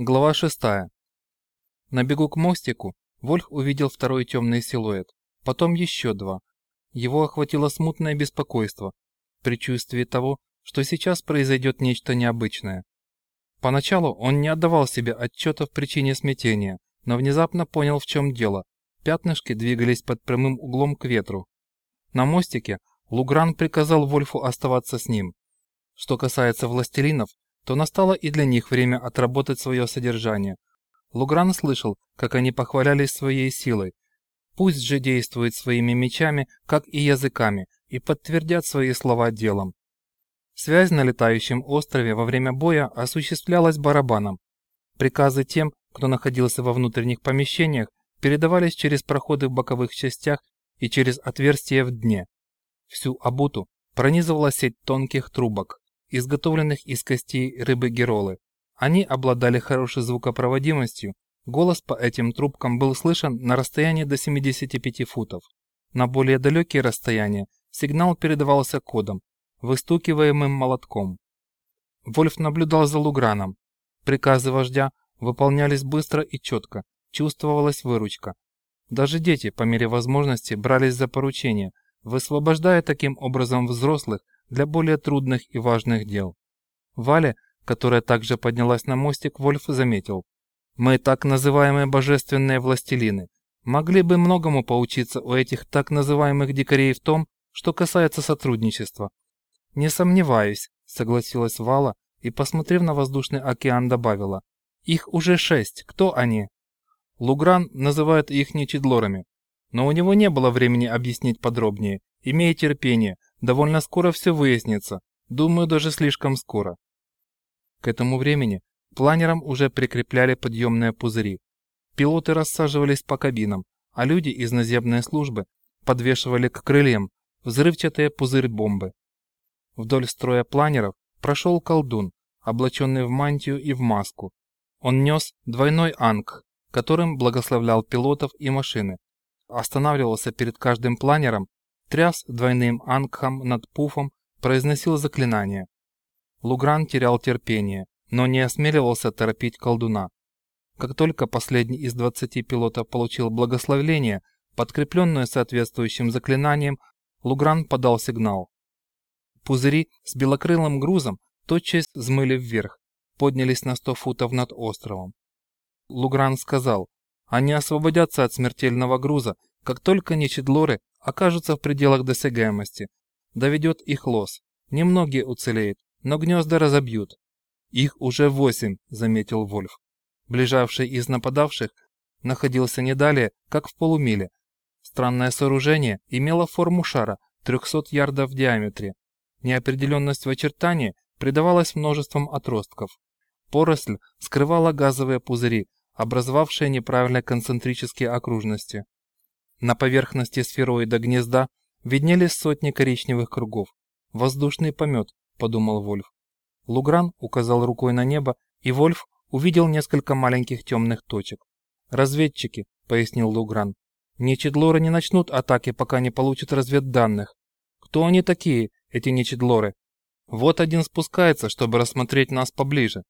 Глава 6. На бегу к мостику Вольф увидел второй темный силуэт, потом еще два. Его охватило смутное беспокойство, предчувствие того, что сейчас произойдет нечто необычное. Поначалу он не отдавал себе отчета в причине смятения, но внезапно понял, в чем дело. Пятнышки двигались под прямым углом к ветру. На мостике Лугран приказал Вольфу оставаться с ним. Что касается властелинов, то настало и для них время отработать свое содержание. Лугран слышал, как они похвалялись своей силой. Пусть же действуют своими мечами, как и языками, и подтвердят свои слова делом. Связь на летающем острове во время боя осуществлялась барабаном. Приказы тем, кто находился во внутренних помещениях, передавались через проходы в боковых частях и через отверстия в дне. Всю обуту пронизывала сеть тонких трубок изготовленных из костей рыбы геролы. Они обладали хорошей звукопроводимостью, голос по этим трубкам был слышен на расстоянии до 75 футов. На более далекие расстояния сигнал передавался кодом, выстукиваемым молотком. Вольф наблюдал за Луграном. Приказы вождя выполнялись быстро и четко, чувствовалась выручка. Даже дети, по мере возможности, брались за поручения, высвобождая таким образом взрослых для более трудных и важных дел. Валя, которая также поднялась на мостик, Вольф заметил. «Мы так называемые божественные властелины. Могли бы многому поучиться у этих так называемых дикарей в том, что касается сотрудничества». «Не сомневаюсь», — согласилась Вала и, посмотрев на воздушный океан, добавила. «Их уже шесть. Кто они?» Лугран называет их нечедлорами, но у него не было времени объяснить подробнее. Имея терпение, Довольно скоро все выяснится, думаю, даже слишком скоро. К этому времени планерам уже прикрепляли подъемные пузыри. Пилоты рассаживались по кабинам, а люди из наземной службы подвешивали к крыльям взрывчатые пузырь-бомбы. Вдоль строя планеров прошел колдун, облаченный в мантию и в маску. Он нес двойной анг, которым благословлял пилотов и машины. Останавливался перед каждым планером тряс двойным ангхом над пуфом, произносил заклинание. Лугран терял терпение, но не осмеливался торопить колдуна. Как только последний из двадцати пилотов получил благословление, подкрепленное соответствующим заклинанием, Лугран подал сигнал. Пузыри с белокрылым грузом тотчас взмыли вверх, поднялись на сто футов над островом. Лугран сказал, они освободятся от смертельного груза, как только нечедлоры окажутся в пределах досягаемости. Доведет их лос. Немногие уцелеют, но гнезда разобьют. Их уже восемь, заметил Вольф. Ближайший из нападавших находился не далее, как в полумиле. Странное сооружение имело форму шара 300 ярдов в диаметре. Неопределенность в очертании придавалась множеством отростков. Поросль скрывала газовые пузыри, образовавшие неправильно концентрические окружности. На поверхности сфероида гнезда виднелись сотни коричневых кругов. «Воздушный помет», — подумал Вольф. Лугран указал рукой на небо, и Вольф увидел несколько маленьких темных точек. «Разведчики», — пояснил Лугран. «Нечедлоры не начнут атаки, пока не получат разведданных. Кто они такие, эти нечедлоры? Вот один спускается, чтобы рассмотреть нас поближе».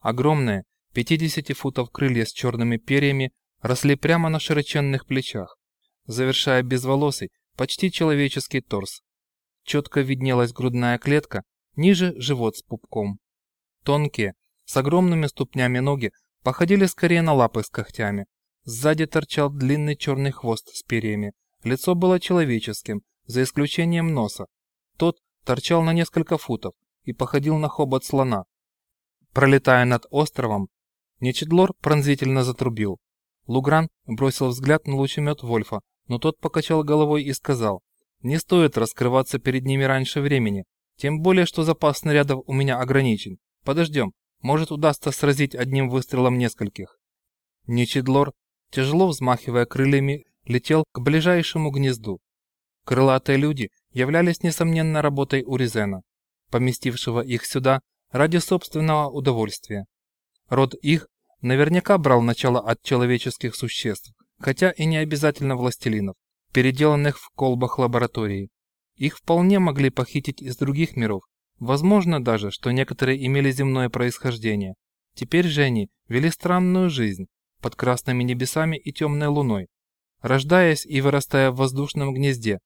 Огромные, 50 футов крылья с черными перьями росли прямо на широченных плечах завершая безволосый, почти человеческий торс. Четко виднелась грудная клетка, ниже живот с пупком. Тонкие, с огромными ступнями ноги походили скорее на лапы с когтями. Сзади торчал длинный черный хвост с перьями. Лицо было человеческим, за исключением носа. Тот торчал на несколько футов и походил на хобот слона. Пролетая над островом, Нечедлор пронзительно затрубил. Лугран бросил взгляд на лучемет Вольфа, но тот покачал головой и сказал, «Не стоит раскрываться перед ними раньше времени, тем более, что запас снарядов у меня ограничен. Подождем, может удастся сразить одним выстрелом нескольких». Нечедлор, тяжело взмахивая крыльями, летел к ближайшему гнезду. Крылатые люди являлись несомненно работой Уризена, поместившего их сюда ради собственного удовольствия. Род их наверняка брал начало от человеческих существ, хотя и не обязательно властелинов, переделанных в колбах лаборатории. Их вполне могли похитить из других миров, возможно даже, что некоторые имели земное происхождение. Теперь же они вели странную жизнь под красными небесами и темной луной, рождаясь и вырастая в воздушном гнезде,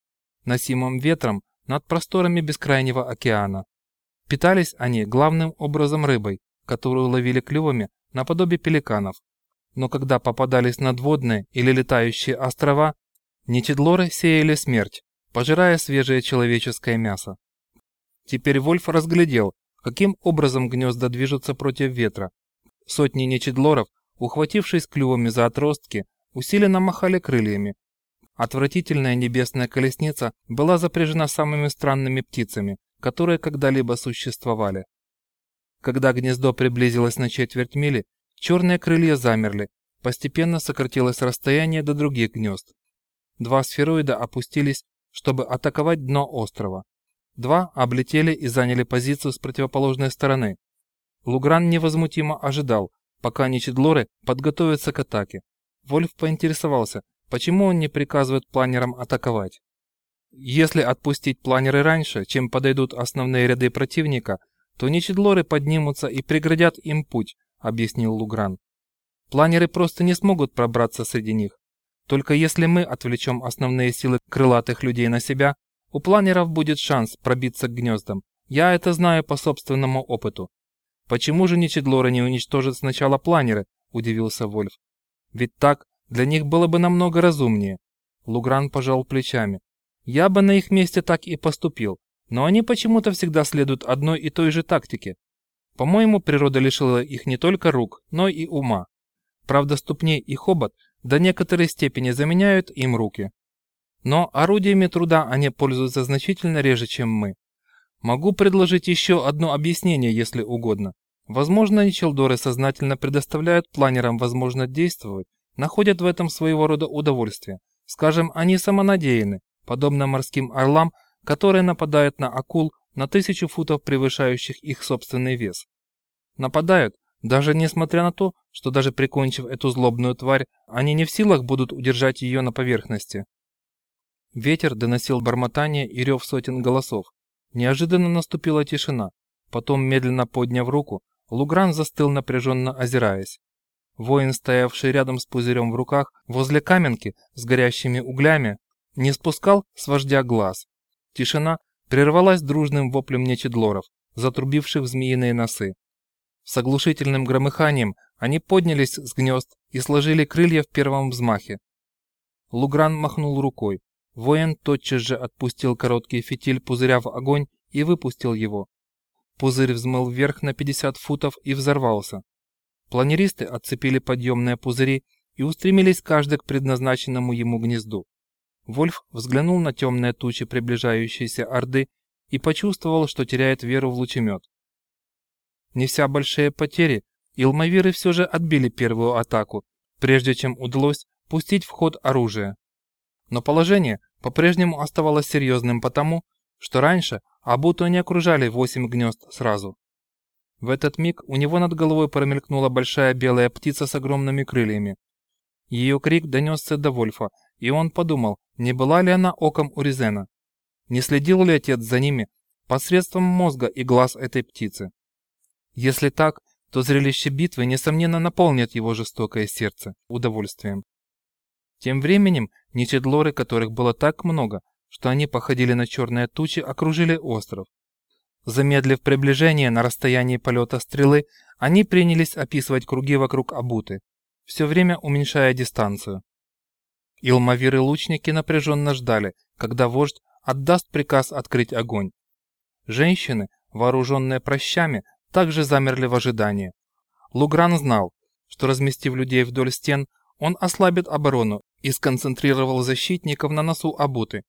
носимом ветром над просторами бескрайнего океана. Питались они главным образом рыбой, которую ловили клювами наподобие пеликанов. Но когда попадались надводные или летающие острова, нечедлоры сеяли смерть, пожирая свежее человеческое мясо. Теперь Вольф разглядел, каким образом гнезда движутся против ветра. Сотни нечедлоров, ухватившись клювами за отростки, усиленно махали крыльями. Отвратительная небесная колесница была запряжена самыми странными птицами, которые когда-либо существовали. Когда гнездо приблизилось на четверть мили, черные крылья замерли, постепенно сократилось расстояние до других гнезд. Два сфероида опустились, чтобы атаковать дно острова. Два облетели и заняли позицию с противоположной стороны. Лугран невозмутимо ожидал, пока Ничедлоры подготовятся к атаке. Вольф поинтересовался, почему он не приказывает планерам атаковать. Если отпустить планеры раньше, чем подойдут основные ряды противника, то Ничедлоры поднимутся и преградят им путь, объяснил Лугран. Планеры просто не смогут пробраться среди них. Только если мы отвлечем основные силы крылатых людей на себя, у планеров будет шанс пробиться к гнездам. Я это знаю по собственному опыту. Почему же Ничедлоры не уничтожат сначала планеры? Удивился Вольф. Ведь так для них было бы намного разумнее. Лугран пожал плечами. Я бы на их месте так и поступил, но они почему-то всегда следуют одной и той же тактике. По-моему, природа лишила их не только рук, но и ума. Правда, ступни и хобот до некоторой степени заменяют им руки. Но орудиями труда они пользуются значительно реже, чем мы. Могу предложить еще одно объяснение, если угодно. Возможно, Ничелдоры сознательно предоставляют планерам возможность действовать, находят в этом своего рода удовольствие. Скажем, они самонадеяны, подобно морским орлам, которые нападают на акул на тысячу футов превышающих их собственный вес. Нападают, даже несмотря на то, что даже прикончив эту злобную тварь, они не в силах будут удержать ее на поверхности. Ветер доносил бормотание и рев сотен голосов. Неожиданно наступила тишина. Потом, медленно подняв руку, Лугран застыл напряженно озираясь. Воин, стоявший рядом с пузырем в руках, возле каменки с горящими углями, не спускал с вождя глаз. Тишина прервалась дружным воплем нечедлоров, затрубивших змеиные носы. С оглушительным громыханием они поднялись с гнезд и сложили крылья в первом взмахе. Лугран махнул рукой. Воин тотчас же отпустил короткий фитиль пузыря в огонь и выпустил его. Пузырь взмыл вверх на 50 футов и взорвался. Планеристы отцепили подъемные пузыри и устремились каждый к предназначенному ему гнезду. Вольф взглянул на темные тучи приближающейся Орды и почувствовал, что теряет веру в лучемет. Неся большие потери, Илмавиры все же отбили первую атаку, прежде чем удалось пустить в ход оружие. Но положение по-прежнему оставалось серьезным потому, что раньше Абуту не окружали восемь гнезд сразу. В этот миг у него над головой промелькнула большая белая птица с огромными крыльями. Ее крик донесся до Вольфа, и он подумал, не была ли она оком у Резена. Не следил ли отец за ними посредством мозга и глаз этой птицы? Если так, то зрелище битвы, несомненно, наполнит его жестокое сердце удовольствием. Тем временем нечедлоры, которых было так много, что они походили на черные тучи, окружили остров. Замедлив приближение на расстоянии полета стрелы, они принялись описывать круги вокруг Абуты, все время уменьшая дистанцию. Илмавиры-лучники напряженно ждали, когда вождь отдаст приказ открыть огонь. Женщины, вооруженные прощами, также замерли в ожидании. Лугран знал, что разместив людей вдоль стен, он ослабит оборону и сконцентрировал защитников на носу Абуты.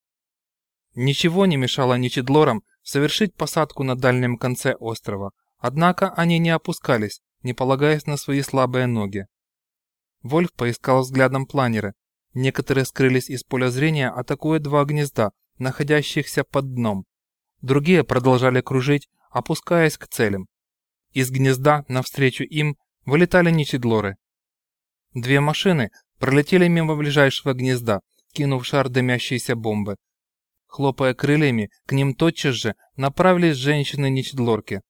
Ничего не мешало Ничедлорам совершить посадку на дальнем конце острова, однако они не опускались, не полагаясь на свои слабые ноги. Вольф поискал взглядом планеры. Некоторые скрылись из поля зрения, атакуя два гнезда, находящихся под дном. Другие продолжали кружить, опускаясь к целям. Из гнезда навстречу им вылетали ничедлоры. Две машины пролетели мимо ближайшего гнезда, кинув шар дымящейся бомбы. Хлопая крыльями, к ним тотчас же направились женщины-нечедлорки.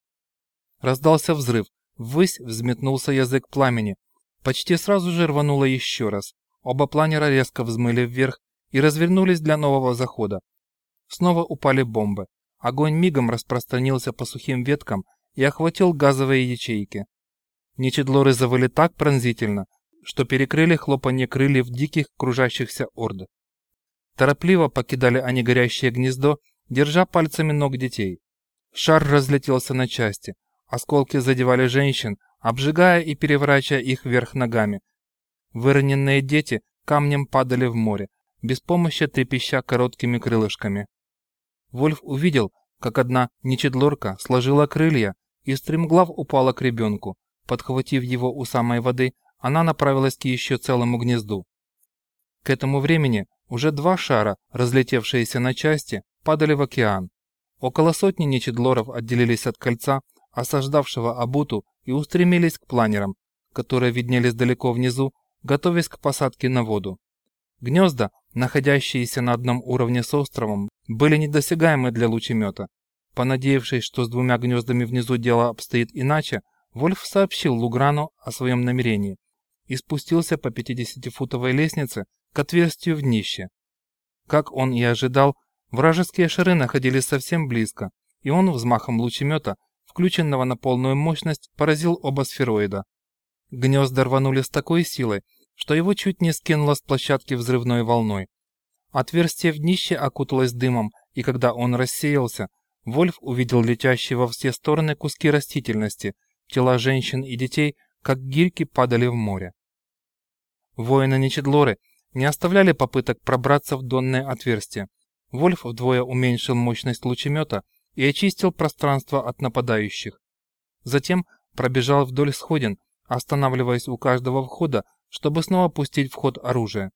Раздался взрыв, Ввысь взметнулся язык пламени. Почти сразу же рвануло еще раз. Оба планера резко взмыли вверх и развернулись для нового захода. Снова упали бомбы. Огонь мигом распространился по сухим веткам и охватил газовые ячейки. Нечедлоры завыли так пронзительно, что перекрыли хлопанье крыльев диких кружащихся орд. Торопливо покидали они горящее гнездо, держа пальцами ног детей. Шар разлетелся на части, осколки задевали женщин, обжигая и переворачивая их вверх ногами. Выроненные дети камнем падали в море, без помощи трепеща короткими крылышками. Вольф увидел, как одна нечедлорка сложила крылья и стремглав упала к ребенку. Подхватив его у самой воды, она направилась к еще целому гнезду. К этому времени уже два шара, разлетевшиеся на части, падали в океан. Около сотни нечедлоров отделились от кольца, осаждавшего Абуту, и устремились к планерам, которые виднелись далеко внизу, готовясь к посадке на воду. Гнезда, находящиеся на одном уровне с островом, были недосягаемы для лучемета. Понадеявшись, что с двумя гнездами внизу дело обстоит иначе, Вольф сообщил Луграну о своем намерении и спустился по 50-футовой лестнице к отверстию в днище. Как он и ожидал, вражеские шары находились совсем близко, и он взмахом лучемета, включенного на полную мощность, поразил оба сфероида. Гнезда рванули с такой силой, что его чуть не скинуло с площадки взрывной волной. Отверстие в днище окуталось дымом, и когда он рассеялся, Вольф увидел летящие во все стороны куски растительности, тела женщин и детей, как гирьки падали в море. Воины Нечедлоры не оставляли попыток пробраться в донное отверстие. Вольф вдвое уменьшил мощность лучемета и очистил пространство от нападающих. Затем пробежал вдоль сходин, останавливаясь у каждого входа, чтобы снова пустить в ход оружие.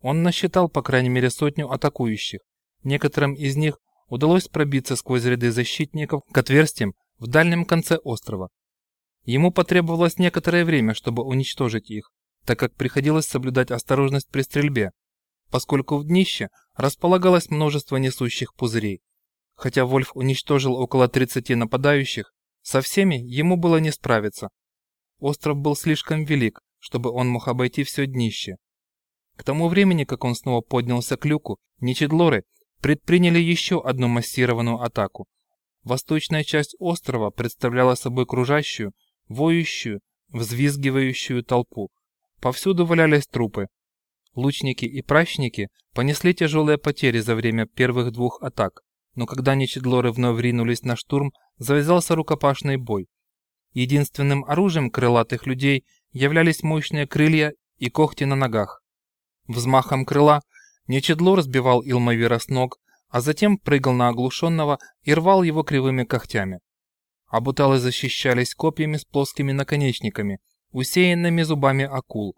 Он насчитал по крайней мере сотню атакующих. Некоторым из них удалось пробиться сквозь ряды защитников к отверстиям в дальнем конце острова. Ему потребовалось некоторое время, чтобы уничтожить их, так как приходилось соблюдать осторожность при стрельбе, поскольку в днище располагалось множество несущих пузырей. Хотя Вольф уничтожил около 30 нападающих, со всеми ему было не справиться. Остров был слишком велик, чтобы он мог обойти все днище. К тому времени, как он снова поднялся к люку, Ничедлоры предприняли еще одну массированную атаку. Восточная часть острова представляла собой кружащую, воющую, взвизгивающую толпу. Повсюду валялись трупы. Лучники и прачники понесли тяжелые потери за время первых двух атак, но когда Ничедлоры вновь ринулись на штурм, завязался рукопашный бой. Единственным оружием крылатых людей являлись мощные крылья и когти на ногах. Взмахом крыла Нечедло разбивал Илмавира с ног, а затем прыгал на оглушенного и рвал его кривыми когтями. Абуталы защищались копьями с плоскими наконечниками, усеянными зубами акул,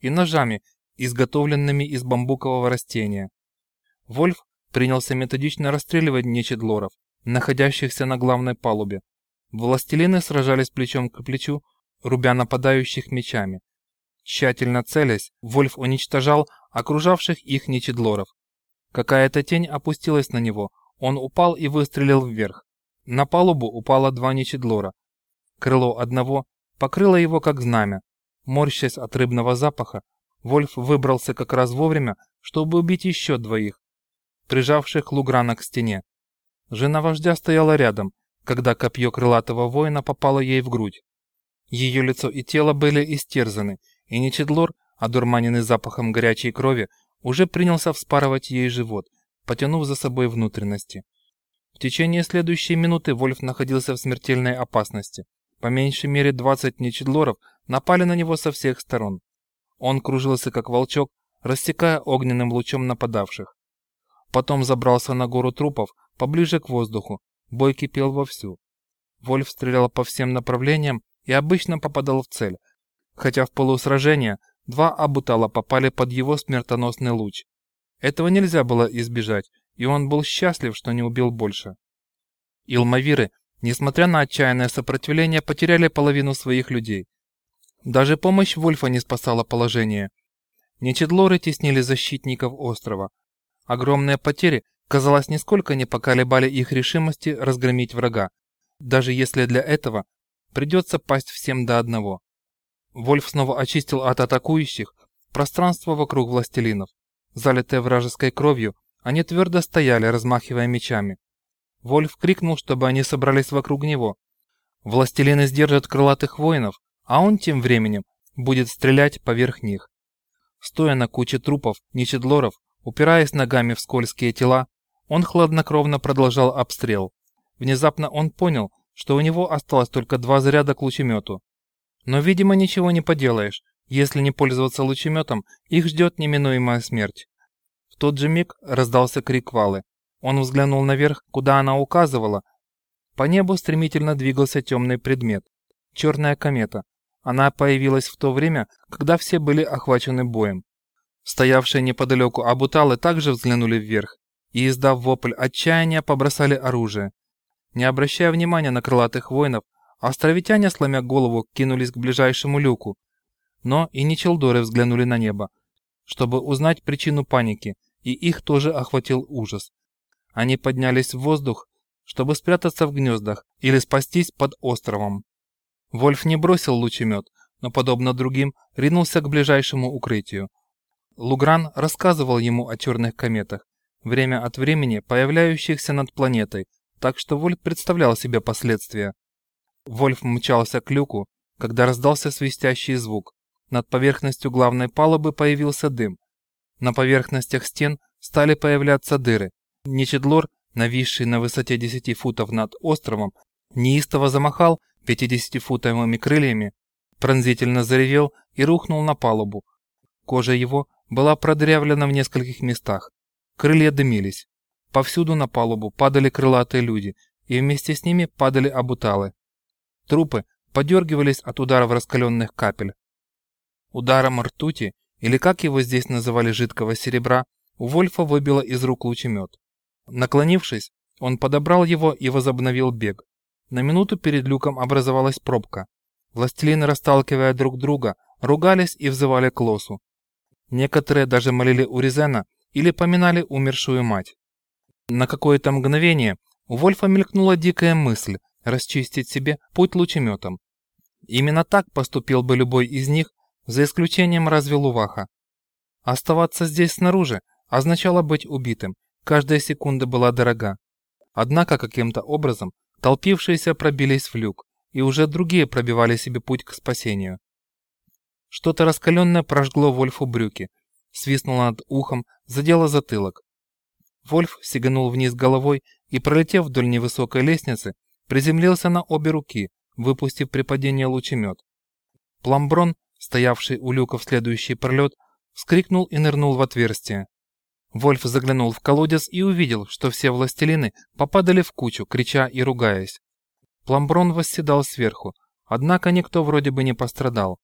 и ножами, изготовленными из бамбукового растения. Вольф принялся методично расстреливать нечедлоров, находящихся на главной палубе. Властелины сражались плечом к плечу, рубя нападающих мечами. Тщательно целясь, Вольф уничтожал окружавших их нечедлоров. Какая-то тень опустилась на него, он упал и выстрелил вверх. На палубу упало два нечедлора. Крыло одного покрыло его как знамя. Морщась от рыбного запаха, Вольф выбрался как раз вовремя, чтобы убить еще двоих, прижавших Луграна к стене. Жена вождя стояла рядом, когда копье крылатого воина попало ей в грудь. Ее лицо и тело были истерзаны, и Нечедлор, одурманенный запахом горячей крови, уже принялся вспарывать ей живот, потянув за собой внутренности. В течение следующей минуты Вольф находился в смертельной опасности. По меньшей мере 20 нечедлоров напали на него со всех сторон. Он кружился как волчок, рассекая огненным лучом нападавших. Потом забрался на гору трупов, поближе к воздуху. Бой кипел вовсю. Вольф стрелял по всем направлениям и обычно попадал в цель, хотя в полусражения два абутала попали под его смертоносный луч. Этого нельзя было избежать, и он был счастлив, что не убил больше. Илмавиры, несмотря на отчаянное сопротивление, потеряли половину своих людей. Даже помощь Вольфа не спасала положение. Нечедлоры теснили защитников острова. Огромные потери, казалось, нисколько не поколебали их решимости разгромить врага, даже если для этого придется пасть всем до одного. Вольф снова очистил от атакующих пространство вокруг властелинов. Залитые вражеской кровью, они твердо стояли, размахивая мечами. Вольф крикнул, чтобы они собрались вокруг него. Властелины сдержат крылатых воинов, а он тем временем будет стрелять поверх них. Стоя на куче трупов, ничедлоров, упираясь ногами в скользкие тела, он хладнокровно продолжал обстрел. Внезапно он понял, что у него осталось только два заряда к лучемету. Но, видимо, ничего не поделаешь. Если не пользоваться лучеметом, их ждет неминуемая смерть. В тот же миг раздался крик Валы. Он взглянул наверх, куда она указывала. По небу стремительно двигался темный предмет. Черная комета. Она появилась в то время, когда все были охвачены боем. Стоявшие неподалеку абуталы также взглянули вверх и, издав вопль отчаяния, побросали оружие. Не обращая внимания на крылатых воинов, островитяне, сломя голову, кинулись к ближайшему люку. Но и Ничелдоры взглянули на небо, чтобы узнать причину паники, и их тоже охватил ужас. Они поднялись в воздух, чтобы спрятаться в гнездах или спастись под островом. Вольф не бросил лучемет, но, подобно другим, ринулся к ближайшему укрытию. Лугран рассказывал ему о черных кометах, время от времени появляющихся над планетой, так что Вольф представлял себе последствия. Вольф мчался к люку, когда раздался свистящий звук. Над поверхностью главной палубы появился дым. На поверхностях стен стали появляться дыры. Ничедлор, нависший на высоте 10 футов над островом, неистово замахал 50-футовыми крыльями, пронзительно заревел и рухнул на палубу. Кожа его была продрявлена в нескольких местах. Крылья дымились. Повсюду на палубу падали крылатые люди, и вместе с ними падали абуталы. Трупы подергивались от ударов раскаленных капель. Ударом ртути, или как его здесь называли жидкого серебра, у Вольфа выбило из рук лучемет. Наклонившись, он подобрал его и возобновил бег. На минуту перед люком образовалась пробка. Властелины, расталкивая друг друга, ругались и взывали к лосу. Некоторые даже молили Уризена или поминали умершую мать. На какое-то мгновение у Вольфа мелькнула дикая мысль расчистить себе путь лучеметом. Именно так поступил бы любой из них, за исключением разве Луваха. Оставаться здесь снаружи означало быть убитым, каждая секунда была дорога. Однако каким-то образом толпившиеся пробились в люк, и уже другие пробивали себе путь к спасению. Что-то раскаленное прожгло Вольфу брюки, свистнуло над ухом, задело затылок. Вольф сиганул вниз головой и, пролетев вдоль невысокой лестницы, приземлился на обе руки, выпустив при падении лучемет. Пламброн, стоявший у люка в следующий пролет, вскрикнул и нырнул в отверстие. Вольф заглянул в колодец и увидел, что все властелины попадали в кучу, крича и ругаясь. Пламброн восседал сверху, однако никто вроде бы не пострадал.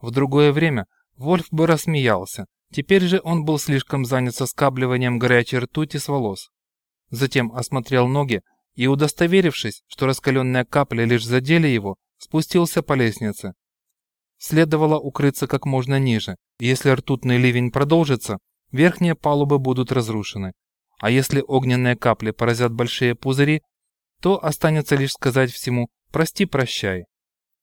В другое время Вольф бы рассмеялся, Теперь же он был слишком занят соскабливанием горячей ртути с волос. Затем осмотрел ноги и, удостоверившись, что раскаленные капли лишь задели его, спустился по лестнице. Следовало укрыться как можно ниже. Если ртутный ливень продолжится, верхние палубы будут разрушены. А если огненные капли поразят большие пузыри, то останется лишь сказать всему «прости-прощай».